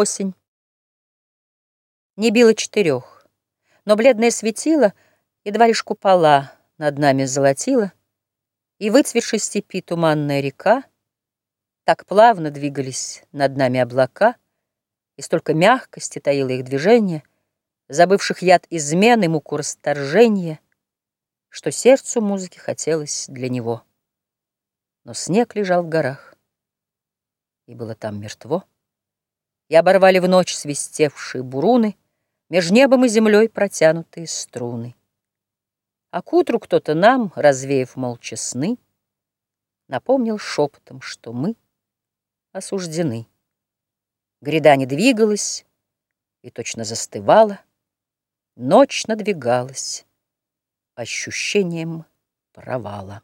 Осень. Не било четырех, но бледное светило Едва лишь купола над нами золотило, И выцветшей степи туманная река, Так плавно двигались над нами облака, И столько мягкости таило их движение, Забывших яд измены, муку расторжения, Что сердцу музыки хотелось для него. Но снег лежал в горах, и было там мертво и оборвали в ночь свистевшие буруны Меж небом и землей протянутые струны. А к утру кто-то нам, развеяв молча сны, Напомнил шепотом, что мы осуждены. Гряда не двигалась и точно застывала, Ночь надвигалась ощущением провала.